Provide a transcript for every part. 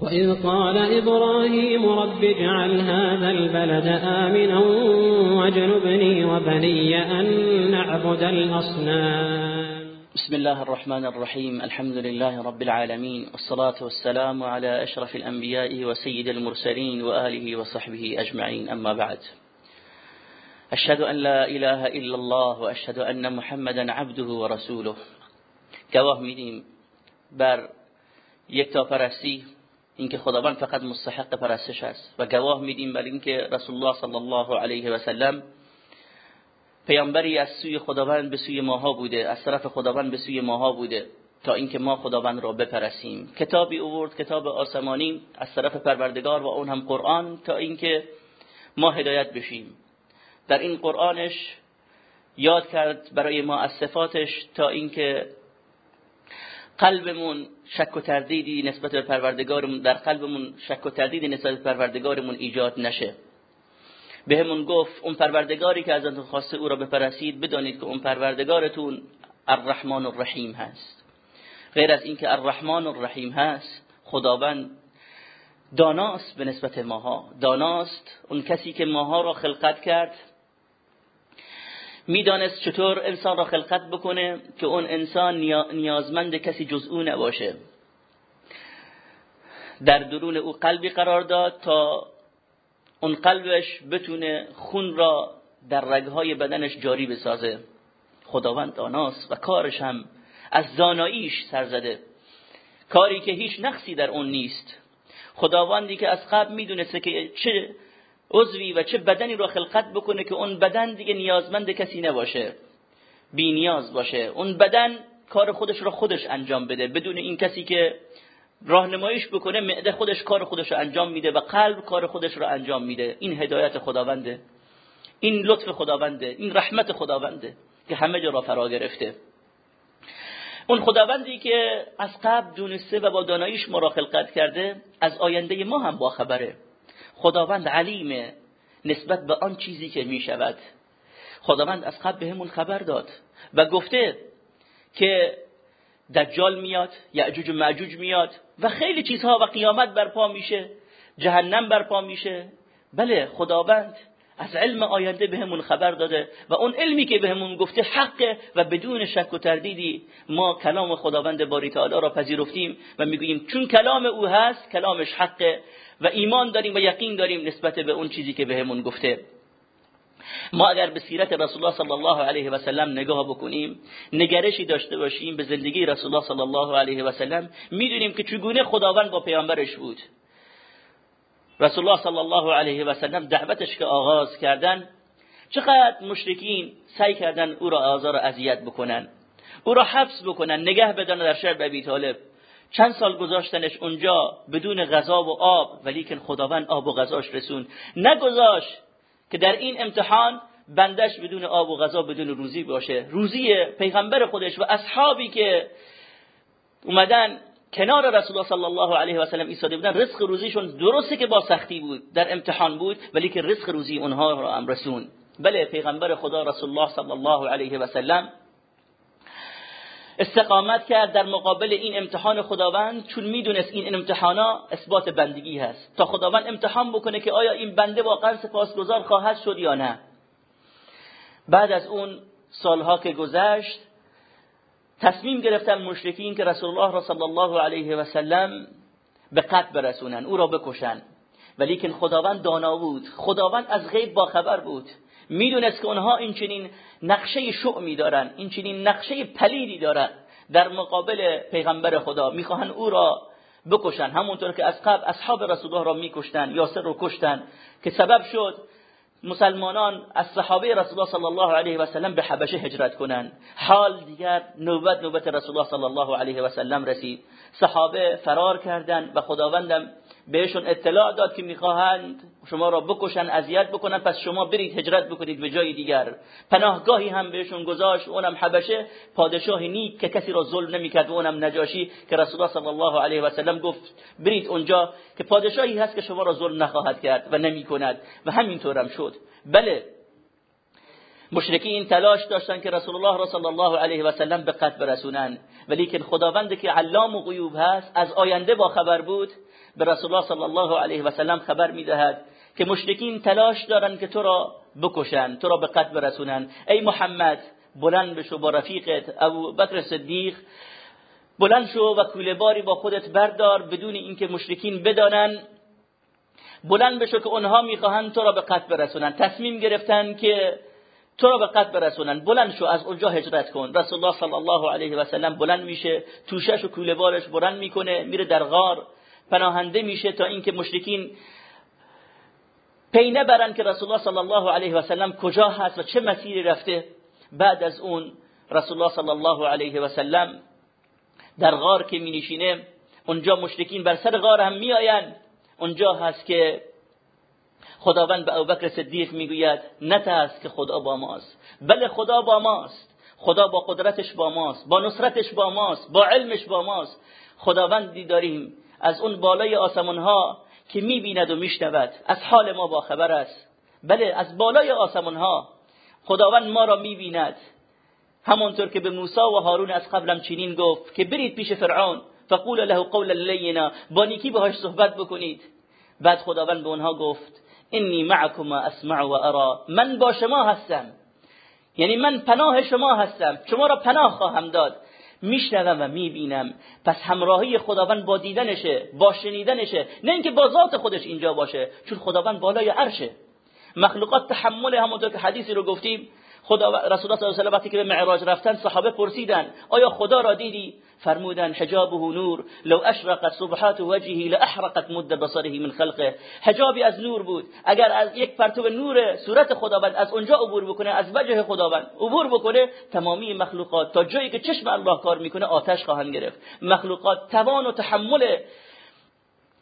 وإذ قال إبراهيم رب اجعل هذا البلد آمنا واجنبني وبني أن نعبد الأصنام. بسم الله الرحمن الرحيم. الحمد لله رب العالمين والصلاة والسلام على أشرف الأنبياء وسيد المرسلين وآله وصحبه أجمعين. أما بعد أشهد أن لا إله إلا الله وأشهد أن محمدا عبده ورسوله. گواه میدیم بر یک اینکه خداوند فقط مستحق پرستش است و گواه میدیم بر اینکه رسول الله صلی الله علیه و سلم پیامبری از سوی خداوند به سوی ماها بوده از طرف خداوند به سوی ماها بوده تا اینکه ما خداوند را بپرسیم کتابی اوورد کتاب آسمانی از طرف پروردگار و اون هم قرآن تا اینکه ما هدایت بشیم. در این قرآنش یاد کرد برای ما از صفاتش تا اینکه قلبمون شک و تردیدی نسبت به پروردگارمون در قلبمون شک و تردیدی نسبت به پروردگارمون ایجاد نشه. بهمون گفت اون پروردگاری که ازتون خواسته او را بپرسید بدانید که اون پروردگارتون الرحمن الرحیم هست. غیر از اینکه الرحمن الرحیم هست خداوند داناست به نسبت ماها. داناست اون کسی که ماها را خلقت کرد می‌دانست چطور انسان را خلقت بکنه که اون انسان نیازمند کسی جز او نباشه. در درون او قلبی قرار داد تا اون قلبش بتونه خون را در رگهای بدنش جاری بسازه. خداوند داناست و کارش هم از داناییش سر زده. کاری که هیچ نقصی در اون نیست. خداوندی که از قبل می‌دونسته که چه عضوی و چه بدنی رو خلقت بکنه که اون بدن دیگه نیازمند کسی نباشه. بی نیاز باشه. اون بدن کار خودش رو خودش انجام بده. بدون این کسی که راهنماییش بکنه معده خودش کار خودش رو انجام میده و قلب کار خودش رو انجام میده. این هدایت خداونده. این لطف خداونده. این رحمت خداونده که همه جا را فرا گرفته. اون خداوندی که از قبل دونسته و با داناییش ما را خلقت کرده از آینده ما هم با خبره. خداوند علیمه نسبت به آن چیزی که می شود خداوند از قبل بهمون خبر داد و گفته که دجال میاد یعجوج و معجوج میاد و خیلی چیزها و قیامت برپا میشه جهنم برپا میشه. بله خداوند از علم آینده بهمون خبر داده و اون علمی که بهمون گفته حقه و بدون شک و تردیدی ما کلام خداوند باری تعالی را پذیرفتیم و می‌گوییم چون کلام او هست کلامش حقه و ایمان داریم و یقین داریم نسبت به اون چیزی که بهمون گفته. ما اگر به سیرت رسول الله صلی الله علیه و سلم نگاه بکنیم نگرشی داشته باشیم به زندگی رسول الله صلی الله علیه و سلم می‌دونیم که چگونه خداوند با پیامبرش بود. رسول الله صلی الله علیه و سلم دعوتش که آغاز کردن چقدر مشرکین سعی کردن او را آزار و اذیت بکنن او را حبس بکنن نگه بدن در شهر ابی طالب چند سال گذاشتنش اونجا بدون غذا و آب ولیکن خداوند آب و غذاش رسون نگذاشت که در این امتحان بندش بدون آب و غذا بدون روزی باشه روزی پیغمبر خودش و اصحابی که اومدن کنار رسول الله صلی الله علیه و سلم ایستاده بودن رزق روزیشون درسته که با سختی بود در امتحان بود ولی که رزق روزی اونها را هم رسون. بله پیغمبر خدا رسول الله صلی الله علیه و سلم استقامت کرد در مقابل این امتحان خداوند چون می‌دونست این امتحانا اثبات بندگی هست. تا خداوند امتحان بکنه که آیا این بنده واقعا سپاسگزار خواهد شد یا نه. بعد از اون سالها که گذشت تصمیم گرفتن مشرکین که رسول الله را صلی الله علیه و سلم به قتل برسونن او را بکشن. ولیکن خداوند دانا بود. خداوند از غیب با خبر بود. می‌دونست که اونها این چنین نقشه شعمی دارن این چنین نقشه پلیدی دارن. در مقابل پیغمبر خدا می‌خواهن او را بکشن. همونطور که از قبل اصحاب رسول الله را میکشتن یاسر رو کشتن. که سبب شد مسلمانان از صحابه رسول الله صلی الله علیه و سلم به حبشه هجرت کنند. حال دیگر نوبت نوبت رسول الله صلی الله علیه و سلم رسید. صحابه فرار کردند و خداوندم بهشون اطلاع داد که می‌خواهند شما را بکشن اذیت بکنن پس شما برید هجرت بکنید به جای دیگر. پناهگاهی هم بهشون گذاشت اونم حبشه. پادشاه نیک که کسی را ظلم نمی‌کرد اونم نجاشی که رسول الله صلی الله علیه و سلم گفت برید اونجا که پادشاهی هست که شما را ظلم نخواهد کرد و نمی‌کند. و همینطورم شد. بله. مشرکین تلاش داشتن که رسول الله صلی الله علیه و سلم به قتل برسونن. ولی که خداوند که علام و غیوب هست از آینده با خبر بود به رسول الله صلی الله علیه و سلم خبر می‌دهد که مشرکین تلاش دارن که تو را بکشن تو را به قتل برسونن. ای محمد بلند بشو با رفیقت. ابو بکر صدیق بلند شو و کوله باری با خودت بردار بدون اینکه مشرکین بدانن. بلند بشو که اونها می‌خواهند تو را به قتل برسونن. تصمیم گرفتن که تو را به قتل برسونن. بلند شو از اونجا هجرت کن. رسول الله صلی الله علیه و سلم بلند میشه توشش و کوله بارش بلند می‌کنه میره در غار. پناهنده میشه تا اینکه مشرکین پی نبرن که رسول الله صلی الله علیه و سلم کجا هست و چه مسیری رفته. بعد از اون رسول الله صلی الله علیه و سلم در غار که می نشینه اونجا مشرکین بر سر غار هم میآیند. اونجا هست که خداوند به ابوبکر صدیق می‌گوید نترس که خدا با ماست. بله خدا با ماست. خدا با قدرتش با ماست با نصرتش با ماست با علمش با ماست. خداوندی داریم از اون بالای آسمان ها که می‌بیند و میشنود. از حال ما با خبر است. بله از بالای آسمان ها خداوند ما را می‌بیند. همانطور که به موسی و هارون از قبلم چنین گفت که برید پیش فرعون فقول له قولا لینا با نیکی باهاش صحبت بکنید. بعد خداوند به اونها گفت انی معکما اسمع و ارا من با شما هستم. یعنی من پناه شما هستم. شما را پناه خواهم داد. میشنوم و می‌بینم. پس همراهی خداوند با دیدنشه با شنیدنشه. نه اینکه با ذات خودش اینجا باشه چون خداوند بالای عرشه. مخلوقات تحمل همونطور که حدیثی رو گفتیم خدا رسول الله صلی الله علیه و وقتی که به معراج رفتن صحابه پرسیدن آیا خدا را دیدی؟ فرمودن حجابه نور لو اشرقت صبحات وجهه لاحرقت مد بصره من خلقه. حجابی از نور بود. اگر از یک پرتو نور صورت خداوند از اونجا عبور بکنه از وجه خداوند عبور بکنه تمامی مخلوقات تا جایی که چشم الله کار می‌کنه آتش خواهند گرفت. مخلوقات توان و تحمل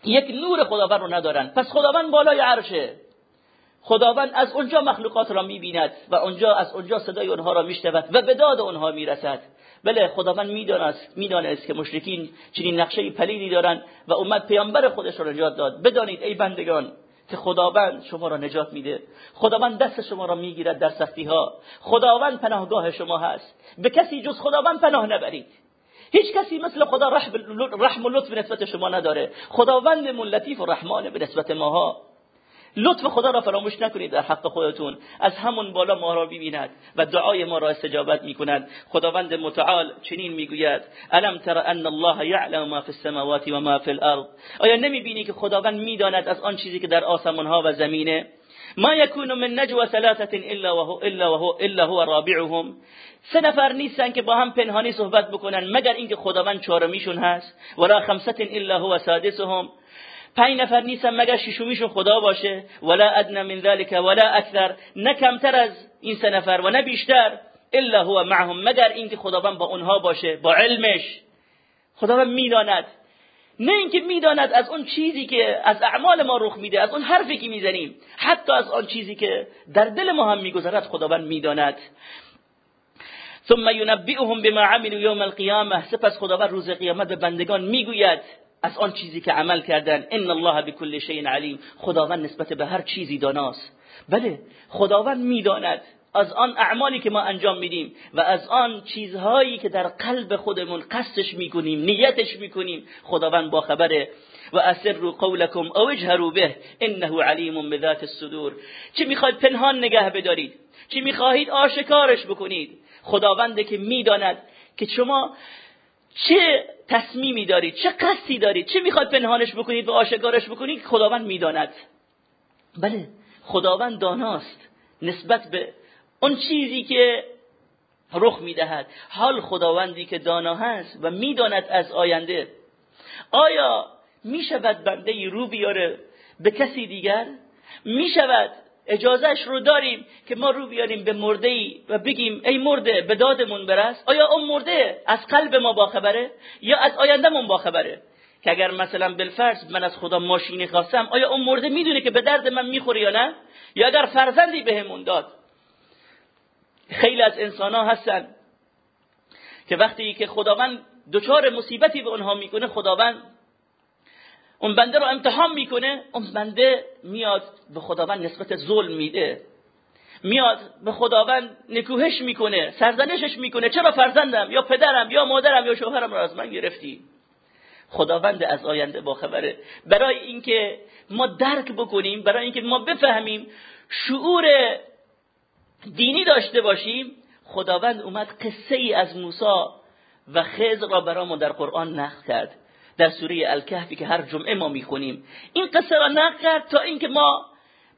یک نور خداوند رو ندارن. پس خداوند بالای عرشه. خداوند از اونجا مخلوقات را می‌بیند و اونجا از اونجا صدای اونها را میشنود و به داد اونها می‌رسد. بله خداوند می‌دانست می‌دانست که مشرکین چنین نقشه پلیدی دارند و اومد پیامبر خودش را نجات داد. بدانید ای بندگان که خداوند شما را نجات میده. خداوند دست شما را می‌گیرد در سختی ها خداوند پناهگاه شما هست. به کسی جز خداوند پناه نبرید. هیچ کسی مثل خدا رحم و لطف به نسبت شما نداره. خداوند من لطیف و رحمانه به نسبت ماها. لطف خدا را فراموش نکنید در حق خودتون. از همون بالا ما را ببیند و دعای ما را استجابت می‌کند. خداوند متعال چنین می‌گوید. الم تر ان الله یعلم ما فی السماوات و ما فی الارض? آیا نمی‌بینی که خداوند می‌داند از آن چیزی که در آسمان ها و زمینه؟ ما یکون من نجوا ثلاثه الا وهو الا وهو الا هو رابعهم. سه نفر نیستن که با هم پنهانی صحبت بکنن مگر اینکه خداوند چهارمیشون هست؟ ولا خمسه الا هو سادسهم. پنج نفر نیستن مگر ششمیشون خدا باشه؟ ولا ادنى من ذلك ولا اکثر. نه کمتر از این سه نفر و نه بیشتر. الا هو معهم. مگر اینکه خداوند با اونها باشه با علمش. خداوند می‌داند. نه اینکه می‌داند از اون چیزی که از اعمال ما رخ میده از اون حرفی که می‌زنیم. حتی از آن چیزی که در دل ما هم میگذرد خداوند می‌داند. ثم ينبئهم بما عملوا يوم القيامه سپس خداوند روز قیامت به بندگان می‌گوید. از آن چیزی که عمل کردن ان الله بكل شيء علیم. خداوند نسبت به هر چیزی داناست. بله خداوند می‌داند از آن اعمالی که ما انجام میدیم و از آن چیزهایی که در قلب خودمون قصدش می‌کنیم نیتش می‌کنیم. خداوند با خبره و اسروا قولکم او اجهروا به انه علیم بذات الصدور. چه می‌خواید پنهان نگه بدارید؟ چه می‌خواهید آشکارش بکنید؟ خداونده که می‌داند که شما چه تصمیمی دارید چه قصدی دارید چه می‌خواد پنهانش بکنید و آشکارش بکنید خداوند می‌داند؟ بله خداوند داناست نسبت به اون چیزی که رخ می‌دهد. حال خداوندی که دانا هست و می‌داند از آینده. آیا می‌شود بنده رو بیاره به کسی دیگر؟ می‌شود اجازهش رو داریم که ما رو بیاریم به مرده ای و بگیم ای مرده به دادمون برس. آیا اون مرده از قلب ما باخبره یا از آیندهمون باخبره که اگر مثلا بالفرض من از خدا ماشینی خواستم آیا اون مرده می‌دونه که به درد من می‌خوره یا نه؟ یا اگر فرزندی بهمون داد؟ خیلی از انسان ها هستن که وقتی که خداوند دچار مصیبتی به اونها می‌کنه خداوند اون بنده رو امتحان می‌کنه اون بنده میاد به خداوند نسبت ظلم میده. میاد به خداوند نکوهش می‌کنه سرزنشش می‌کنه. چرا فرزندم؟ یا پدرم یا مادرم یا شوهرم را از من گرفتی؟ خداوند از آینده با خبره. برای اینکه ما درک بکنیم برای اینکه ما بفهمیم شعور دینی داشته باشیم خداوند اومد قصه ای از موسی و خضر را برامون در قرآن نقل کرد. در سوره الکهفی که هر جمعه ما می‌خونیم. این قصه را نقل کرد تا اینکه ما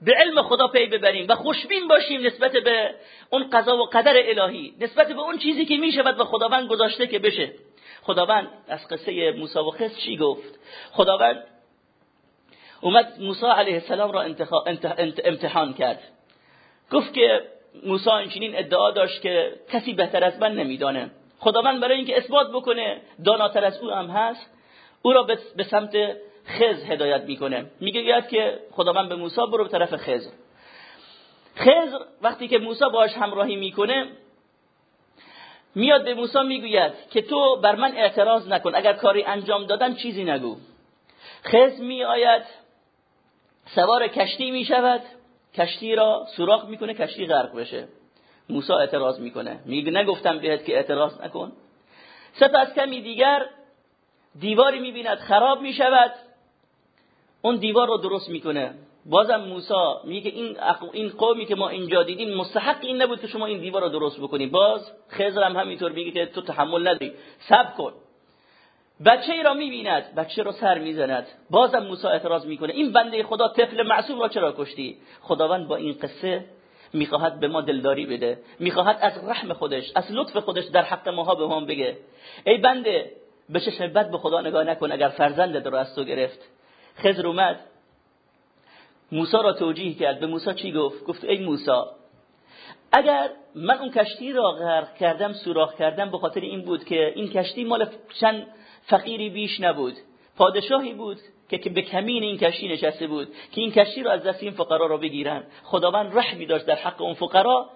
به علم خدا پی ببریم و خوشبین باشیم نسبت به اون قضا و قدر الهی نسبت به اون چیزی که می‌شود و خداوند گذاشته که بشه. خداوند از قصه موسی و خضر چی گفت؟ خداوند اومد موسی علیه السلام را امتحان کرد. گفت که موسی اینچنین ادعا داشت که کسی بهتر از من نمیدانه. خداوند برای اینکه اثبات بکنه داناتر از او هم هست او را به سمت خز هدایت می‌کنه. میگه که خداوند به موسی برو به طرف خزر خزر وقتی که موسی باش همراهی می‌کنه میاد به موسی می‌گوید که تو بر من اعتراض نکن. اگر کاری انجام دادم چیزی نگو. خز میآید سوار کشتی می‌شود. کشتی را سوراخ می‌کنه کشتی غرق بشه. موسی اعتراض می‌کنه. میگه نگفتم بهت که اعتراض نکن. سپس کمی دیگر دیواری می‌بیند خراب می‌شود. اون دیوار رو درست می‌کنه. بازم موسی میگه این این قومی که ما اینجا دیدیم مستحق این نبود که شما این دیوار رو درست بکنی. باز خضر هم همینطور میگه که تو تحمل نداری. صبر کن. بچه ای را می‌بیند بچه را سر می‌زند. بازم موسی اعتراض می‌کنه. این بنده خدا طفل معصوم را چرا کشتی؟ خداوند با این قصه می‌خواهد به ما دلداری بده. می‌خواهد از رحم خودش از لطف خودش در حق ماها به ما بگه. ای بنده به چشم بد به خدا نگاه نکن اگر فرزندت را از تو گرفت. خضر اومد. موسی را توجیه کرد. به موسی چی گفت؟ گفت ای موسی اگر من اون کشتی را غرق کردم سوراخ کردم به خاطر این بود که این کشتی مال چند فقیری بیش نبود. پادشاهی بود که به کمین این کشتی نشسته بود که این کشتی را از دست این فقرا را بگیرن. خداوند رحمی داشت در حق اون فقرا.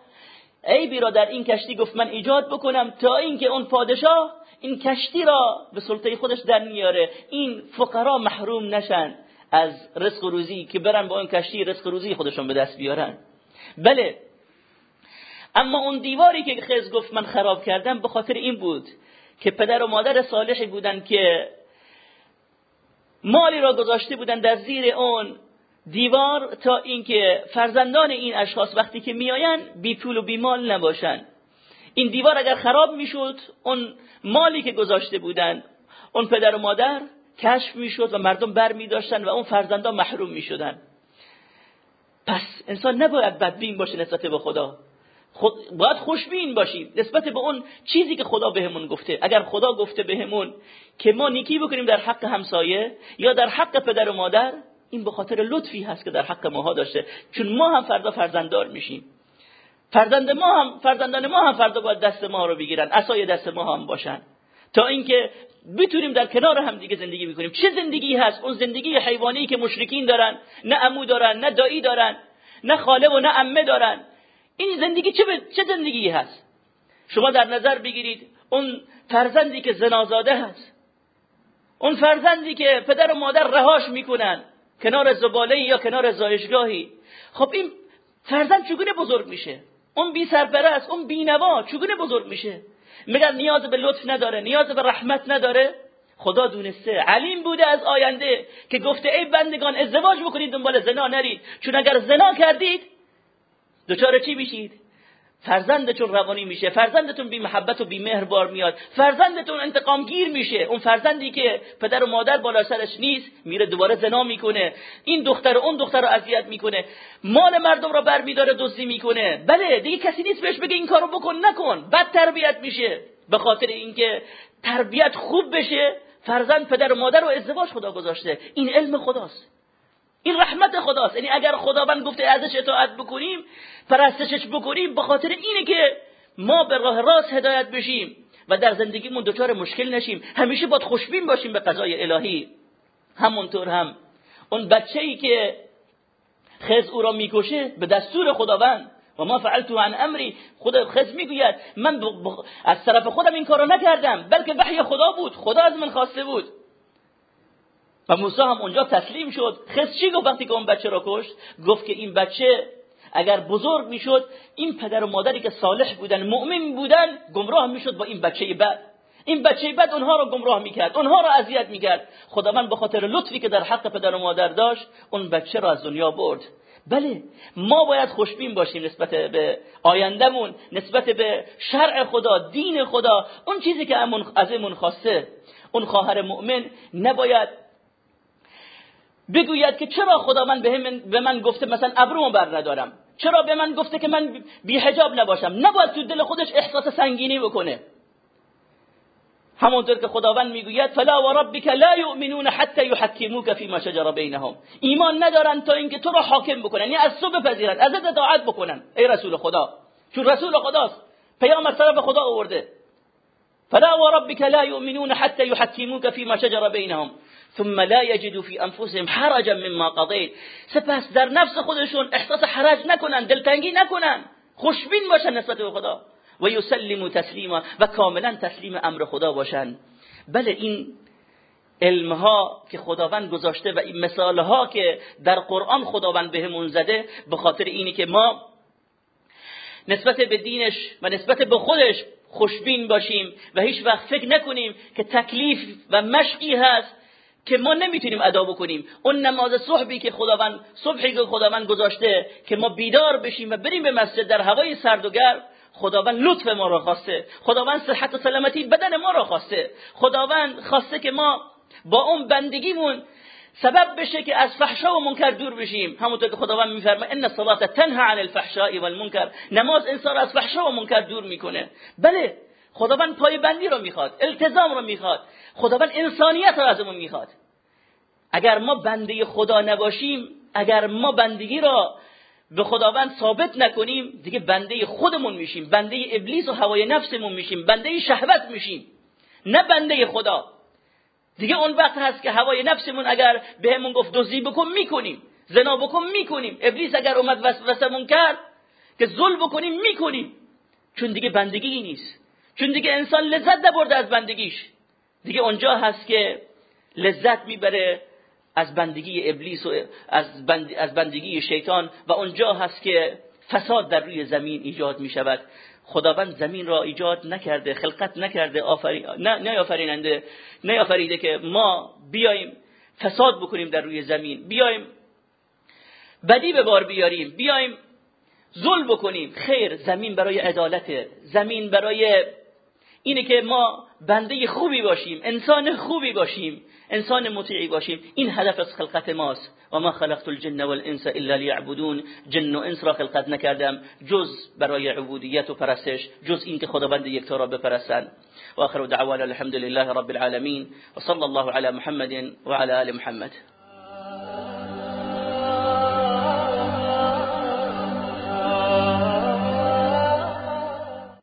ای در این کشتی گفت من ایجاد بکنم تا اینکه اون پادشاه این کشتی را به سلطه خودش در میاره. این فقرا محروم نشن. از رزق روزی که برن با این کشتی رزق روزی خودشون به دست بیارن. بله. اما اون دیواری که خز گفت من خراب کردم به خاطر این بود که پدر و مادر صالحی بودن که مالی را گذاشته بودن در زیر اون دیوار تا اینکه فرزندان این اشخاص وقتی که میآین بی پول و بی مال نباشن این دیوار اگر خراب می‌شد اون مالی که گذاشته بودن اون پدر و مادر کشف می‌شد و مردم بر می داشتن و اون فرزندان محروم می شدن پس انسان نباید بدبین باشه نسبت به خدا. خود باید خوشبین باشیم نسبت به اون چیزی که خدا بهمون گفته. اگر خدا گفته بهمون که ما نیکی بکنیم در حق همسایه یا در حق پدر و مادر این به خاطر لطفی هست که در حق ماها داشته. چون ما هم فردا فرزنددار میشیم. فرزند ما هم فرزندان ما هم فردا باید دست ما رو بگیرن. اسای دست ما هم باشن. تا اینکه بتونیم در کنار هم دیگه زندگی بکنیم. چه زندگی هست؟ اون زندگی حیوانی که مشرکین دارن. نه عمو دارن نه دایی دارن. نه خاله و نه عمه دارن. این زندگی چه, چه زندگی هست؟ شما در نظر بگیرید. اون فرزندی که زنازاده هست. اون فرزندی که پدر و مادر رهاش می‌کنن. کنار زباله یا کنار زایشگاهی. خب این فرزند چگونه بزرگ میشه؟ اون بی سرپرست اون بی نوا. چگونه بزرگ میشه؟ مگر نیاز به لطف نداره نیاز به رحمت نداره. خدا دونسته. علیم بوده از آینده که گفته ای بندگان ازدواج بکنید دنبال زنا نرید. چون اگر زنا کردید دچار چی میشید؟ فرزندتون روانی میشه فرزندتون بی محبت و بی مهر بار میاد فرزندتون انتقام گیر میشه. اون فرزندی که پدر و مادر بالا سرش نیست میره دوباره زنا می‌کنه. این دختر و اون دختر رو اذیت می‌کنه. مال مردم رو برمیداره دزدی می‌کنه. بله دیگه کسی نیست بهش بگه این کارو بکن نکن. بد تربیت میشه. به خاطر اینکه تربیت خوب بشه فرزند پدر و مادر رو ازدواج خدا گذاشته. این علم خداست. این رحمت خداست. یعنی اگر خداوند گفته ازش اطاعت بکنیم پرستشش بکنیم به خاطر اینه که ما به راه راست هدایت بشیم و در زندگیمون دچار مشکل نشیم. همیشه باید خوشبین باشیم به قضای الهی. همونطور هم اون بچه ای که خز او را می‌کشه به دستور خداوند. و ما فعلتو عن امری. خدا خز می‌گوید من از طرف خودم این کارو نکردم بلکه وحی خدا بود. خدا از من خواسته بود. و موسی هم اونجا تسلیم شد. خس چی گفت وقتی که اون بچه را کشت؟ گفت که این بچه اگر بزرگ می‌شد این پدر و مادری که صالح بودن مؤمن بودن گمراه می‌شد با این بچه بد. این بچه بد اونها رو گمراه می‌کرد اونها رو اذیت می‌کرد. خداوند به خاطر لطفی که در حق پدر و مادر داشت اون بچه رو از دنیا برد. بله ما باید خوشبین باشیم نسبت به آیندهمون نسبت به شرع خدا دین خدا. اون چیزی که از امون خواسته اون خواهر مؤمن نباید بگوید که چرا خدا من به من گفته مثلا ابرومو بر ندارم؟ چرا به من گفته که من بی حجاب نباشم؟ نباید تو دل خودش احساس سنگینی بکنه. همونطور که خداوند می‌گوید فلا و ربک لا یؤمنون حتی یحکموک فیما شجر بینهم. ایمان ندارن تا اینکه تو رو حاکم بکنن یعنی از تو بپذیرن ازت اطاعت بکنن. ای رسول خدا چون رسول خداست. پیام از طرف خدا آورده. فلا و ربک لا یؤمنون حتی یحکموک فیما شجر بینهم. ثم لا يجدوا في انفسهم حرجا مما قضيت. سپس در نفس خودشون احساس حرج نکنن دلتنگی نکنن. خوشبین باشن نسبت به خدا. و یسلموا تسلیما و کاملا تسلیم امر خدا باشن. بله این علمها که خداوند گذاشته و این مثالها که در قرآن خداوند بهمون زده به خاطر اینی که ما نسبت به دینش و نسبت به خودش خوشبین باشیم و هیچ وقت فکر نکنیم که تکلیف و مشقی هست. که ما نمی‌تونیم ادا بکنیم. اون نماز صبحی که خداوند صبحی که خداوند گذاشته که ما بیدار بشیم و بریم به مسجد در هوای سرد و گرم خداوند لطف ما را خواسته. خداوند صحت و سلامتی بدن ما را خواسته. خداوند خواسته که ما با اون بندگیمون سبب بشه که از فحشا و منکر دور بشیم. همونطور که خداوند میفرماید ان الصلاه تنها عن الفحشاء والمنکر. نماز انسان از فحشا و منکر دور می‌کنه. بله خداوند پای بندی رو می‌خواد التزام رو می‌خواد خداوند انسانیت رو ازمون می‌خواد. اگر ما بنده خدا نباشیم اگر ما بندگی را به خداوند ثابت نکنیم دیگه بنده خودمون میشیم بنده ابلیس و هوای نفسمون میشیم بنده شهوت میشیم نه بنده خدا. دیگه اون وقت هست که هوای نفسمون اگر بهمون گفت دزدی بکن می‌کنیم زنا بکن می‌کنیم. ابلیس اگر اومد وسوسمون کرد که ظلم بکنیم می‌کنیم. چون دیگه بندگی نیست. چون دیگه انسان لذت نبرده از بندگیش. دیگه اونجا هست که لذت می‌بره از بندگی ابلیس و از, از بندگی شیطان و اونجا هست که فساد در روی زمین ایجاد می شود خداوند زمین را ایجاد نکرده خلقت نکرده آفری... نه نیافریننده نیافریده که ما بیایم فساد بکنیم در روی زمین. بیایم بدی به بار بیاریم. بیایم ظلم بکنیم. خیر زمین برای عدالت زمین برای اینه که ما بنده خوبی باشیم انسان خوبی باشیم انسان مطیعی باشیم. این هدف از خلقت ماست. و ما خلقت الجن والانس الا لیعبدون. جن و انس را خلقت نکردم جز برای عبودیت و پرستش جز اینکه خداوند یکتا را بپرستند و آخر دعوانا الحمد لله رب العالمین. و صلی الله علی محمد و علی آل محمد.